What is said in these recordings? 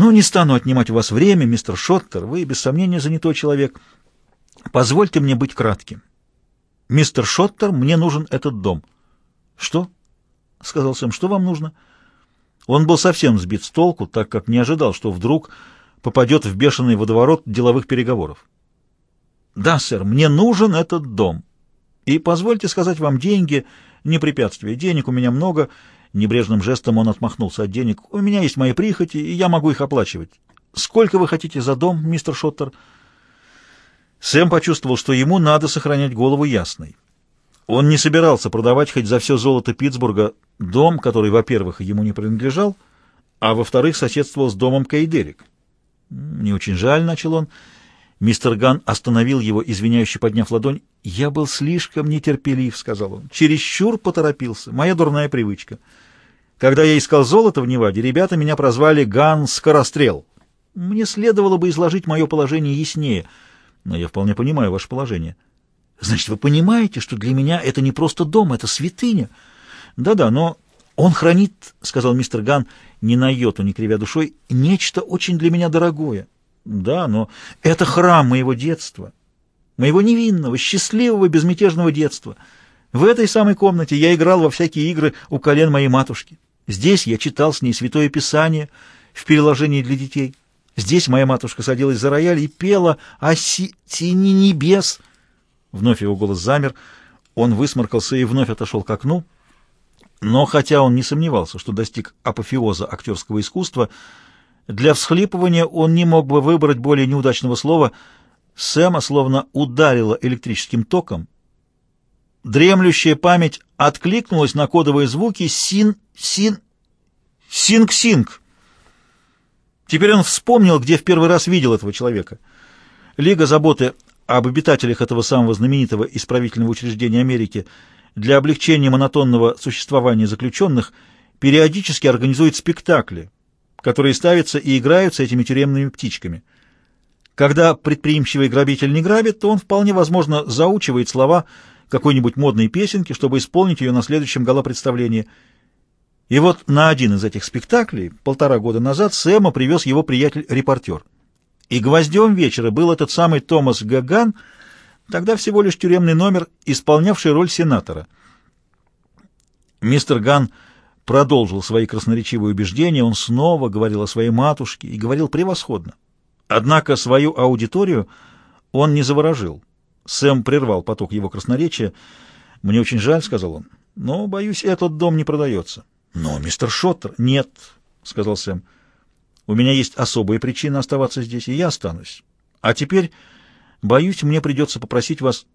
Ну, не стану отнимать у вас время, мистер Шоттер, вы, без сомнения, занятой человек. Позвольте мне быть кратким. Мистер Шоттер, мне нужен этот дом. Что? — сказал Сэм, — что вам нужно? Он был совсем сбит с толку, так как не ожидал, что вдруг попадет в бешеный водоворот деловых переговоров. «Да, сэр, мне нужен этот дом. И позвольте сказать вам, деньги — не препятствие. Денег у меня много». Небрежным жестом он отмахнулся от денег. «У меня есть мои прихоти, и я могу их оплачивать. Сколько вы хотите за дом, мистер Шоттер?» Сэм почувствовал, что ему надо сохранять голову ясной. Он не собирался продавать хоть за все золото Питтсбурга дом, который, во-первых, ему не принадлежал, а во-вторых, соседствовал с домом Кейдерик. «Не очень жаль», — начал он. Мистер Ган остановил его, извиняюще подняв ладонь. «Я был слишком нетерпелив», — сказал он. «Чересчур поторопился. Моя дурная привычка. Когда я искал золото в Неваде, ребята меня прозвали Ган Скорострел. Мне следовало бы изложить мое положение яснее, но я вполне понимаю ваше положение». «Значит, вы понимаете, что для меня это не просто дом, это святыня?» «Да-да, но он хранит, — сказал мистер Ган, не на йоту, не кривя душой, — нечто очень для меня дорогое. Да, но это храм моего детства, моего невинного, счастливого, безмятежного детства. В этой самой комнате я играл во всякие игры у колен моей матушки. Здесь я читал с ней Святое Писание в переложении для детей. Здесь моя матушка садилась за рояль и пела о си сине небес. Вновь его голос замер. Он высморкался и вновь отошел к окну. Но хотя он не сомневался, что достиг апофеоза актерского искусства, для всхлипывания он не мог бы выбрать более неудачного слова. Сэма словно ударило электрическим током. Дремлющая память откликнулась на кодовые звуки «син», «син», «синг-синг». Теперь он вспомнил, где в первый раз видел этого человека. Лига заботы об обитателях этого самого знаменитого исправительного учреждения Америки – для облегчения монотонного существования заключенных периодически организует спектакли, которые ставятся и играются этими тюремными птичками. Когда предприимчивый грабитель не грабит, то он вполне возможно заучивает слова какой-нибудь модной песенки, чтобы исполнить ее на следующем гала-представлении. И вот на один из этих спектаклей полтора года назад Сэма привез его приятель-репортер. И гвоздем вечера был этот самый Томас Гаган — Тогда всего лишь тюремный номер, исполнявший роль сенатора. Мистер Ган продолжил свои красноречивые убеждения, он снова говорил о своей матушке и говорил превосходно. Однако свою аудиторию он не заворожил. Сэм прервал поток его красноречия. «Мне очень жаль», — сказал он, — «но, боюсь, этот дом не продается». «Но, мистер Шоттер...» «Нет», — сказал Сэм, — «у меня есть особые причины оставаться здесь, и я останусь. А теперь...» Боюсь, мне придется попросить вас...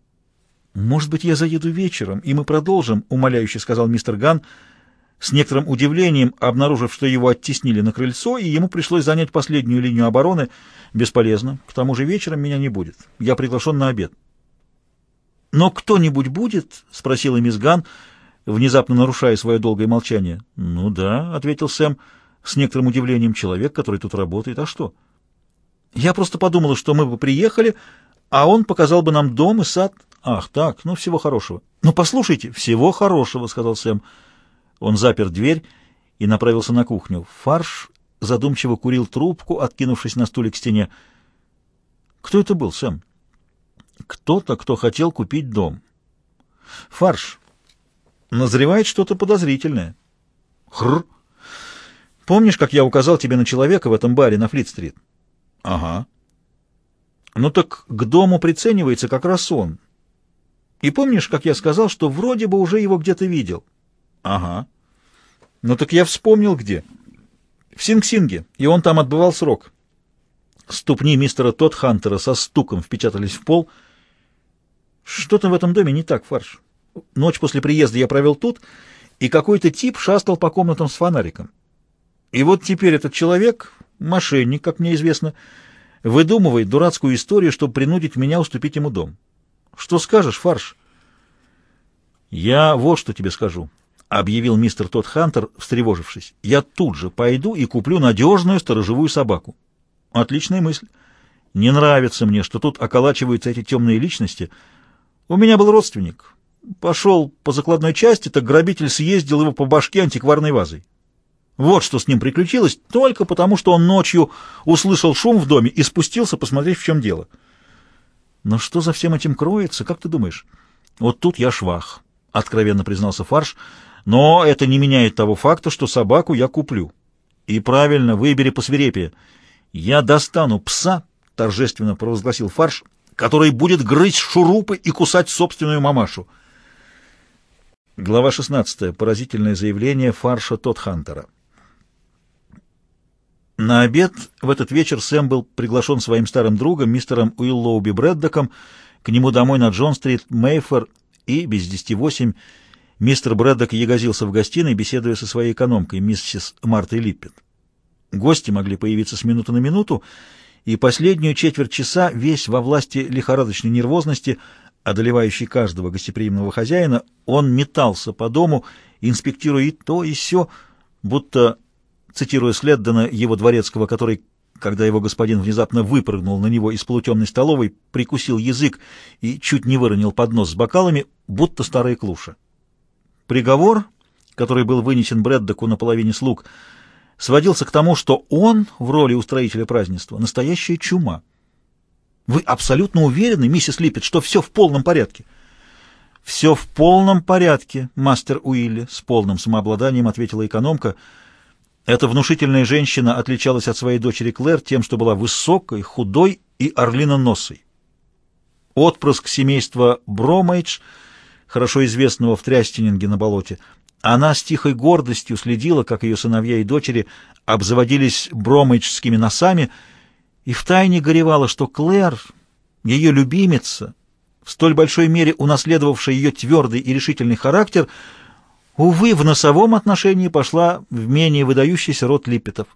Может быть, я заеду вечером, и мы продолжим, — умоляюще сказал мистер Ган, с некоторым удивлением, обнаружив, что его оттеснили на крыльцо, и ему пришлось занять последнюю линию обороны. Бесполезно. К тому же вечером меня не будет. Я приглашен на обед. «Но кто-нибудь будет?» — спросила мисс Ган, внезапно нарушая свое долгое молчание. «Ну да», — ответил Сэм с некоторым удивлением, — «человек, который тут работает. А что?» «Я просто подумала, что мы бы приехали, а он показал бы нам дом и сад. Ах, так, ну всего хорошего. Ну, послушайте, всего хорошего, сказал Сэм. Он запер дверь и направился на кухню. Фарш задумчиво курил трубку, откинувшись на стуле к стене. Кто это был, Сэм? Кто-то, кто хотел купить дом. Фарш. Назревает что-то подозрительное. Хр. Помнишь, как я указал тебе на человека в этом баре на Флит-стрит? Ага. Ну так к дому приценивается как раз он. И помнишь, как я сказал, что вроде бы уже его где-то видел? Ага. Ну так я вспомнил где. В Синг-Синге, и он там отбывал срок. Ступни мистера Тодд Хантера со стуком впечатались в пол. Что-то в этом доме не так, Фарш. Ночь после приезда я провел тут, и какой-то тип шастал по комнатам с фонариком. И вот теперь этот человек, мошенник, как мне известно, — выдумывает дурацкую историю, чтобы принудить меня уступить ему дом. Что скажешь, Фарш? Я вот что тебе скажу, — объявил мистер Тодд Хантер, встревожившись. Я тут же пойду и куплю надежную сторожевую собаку. Отличная мысль. Не нравится мне, что тут околачиваются эти темные личности. У меня был родственник. Пошел по закладной части, так грабитель съездил его по башке антикварной вазой. Вот что с ним приключилось, только потому, что он ночью услышал шум в доме и спустился посмотреть, в чем дело. Но что за всем этим кроется, как ты думаешь? Вот тут я швах, — откровенно признался Фарш, — но это не меняет того факта, что собаку я куплю. И правильно, выбери посвирепее. Я достану пса, — торжественно провозгласил Фарш, — который будет грызть шурупы и кусать собственную мамашу. Глава 16. Поразительное заявление Фарша Тодхантера. На обед в этот вечер Сэм был приглашен своим старым другом, мистером Уиллоуби Брэддоком, к нему домой на Джон-стрит, Мейфор, и без десяти восемь мистер Брэддок ягозился в гостиной, беседуя со своей экономкой, миссис Мартой Липпет. Гости могли появиться с минуты на минуту, и последнюю четверть часа весь во власти лихорадочной нервозности, одолевающей каждого гостеприимного хозяина, он метался по дому, инспектируя и то, и сё, будто цитируя Следдена, его дворецкого, который, когда его господин внезапно выпрыгнул на него из полутемной столовой, прикусил язык и чуть не выронил поднос с бокалами, будто старая клуша. Приговор, который был вынесен Брэддоку на половине слуг, сводился к тому, что он в роли устроителя празднества настоящая чума. Вы абсолютно уверены, миссис Липпет, что все в полном порядке? «Все в полном порядке, мастер Уилли», — с полным самообладанием ответила экономка — эта внушительная женщина отличалась от своей дочери Клэр тем, что была высокой, худой и орлиноносой. Отпрыск семейства Бромейдж, хорошо известного в Трястининге на болоте, она с тихой гордостью следила, как ее сыновья и дочери обзаводились бромейджскими носами, и втайне горевала, что Клэр, ее любимица, в столь большой мере унаследовавшая ее твердый и решительный характер, увы, в носовом отношении пошла в менее выдающийся род Липпетов.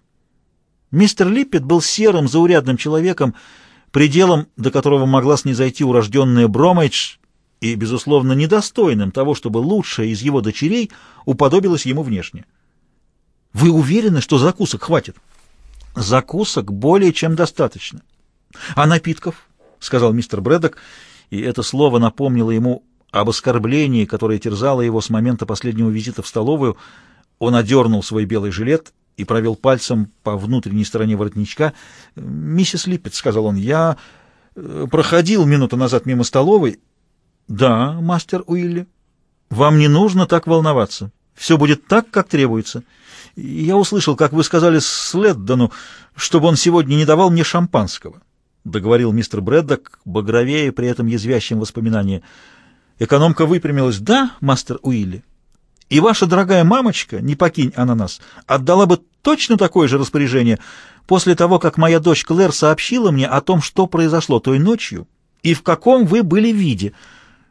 Мистер Липпет был серым, заурядным человеком, пределом, до которого могла снизойти урожденная Бромейдж, и, безусловно, недостойным того, чтобы лучшая из его дочерей уподобилась ему внешне. «Вы уверены, что закусок хватит?» «Закусок более чем достаточно». «А напитков?» — сказал мистер Брэддок, и это слово напомнило ему об оскорблении, которое терзало его с момента последнего визита в столовую, он одернул свой белый жилет и провел пальцем по внутренней стороне воротничка. «Миссис Липпет», — сказал он, — «я э, проходил минуту назад мимо столовой». «Да, мастер Уилли, вам не нужно так волноваться. Все будет так, как требуется. Я услышал, как вы сказали Следдону, чтобы он сегодня не давал мне шампанского», — договорил мистер Брэддок, багровее при этом язвящим воспоминания. Экономка выпрямилась. «Да, мастер Уилли, и ваша дорогая мамочка, не покинь она нас, отдала бы точно такое же распоряжение после того, как моя дочь Клэр сообщила мне о том, что произошло той ночью и в каком вы были виде.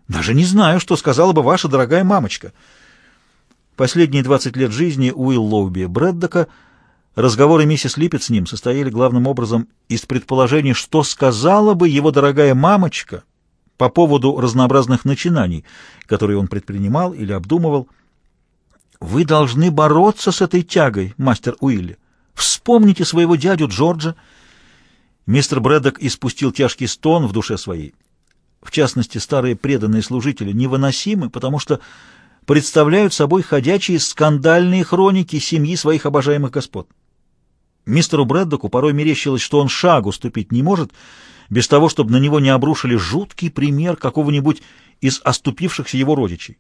Даже не знаю, что сказала бы ваша дорогая мамочка». Последние 20 лет жизни Уиллоуби Брэддока разговоры миссис Липпет с ним состояли главным образом из предположений, что сказала бы его дорогая мамочка — по поводу разнообразных начинаний, которые он предпринимал или обдумывал. «Вы должны бороться с этой тягой, мастер Уилли. Вспомните своего дядю Джорджа». Мистер Брэддок испустил тяжкий стон в душе своей. В частности, старые преданные служители невыносимы, потому что представляют собой ходячие скандальные хроники семьи своих обожаемых господ. Мистеру Брэддоку порой мерещилось, что он шагу ступить не может, без того, чтобы на него не обрушили жуткий пример какого-нибудь из оступившихся его родичей.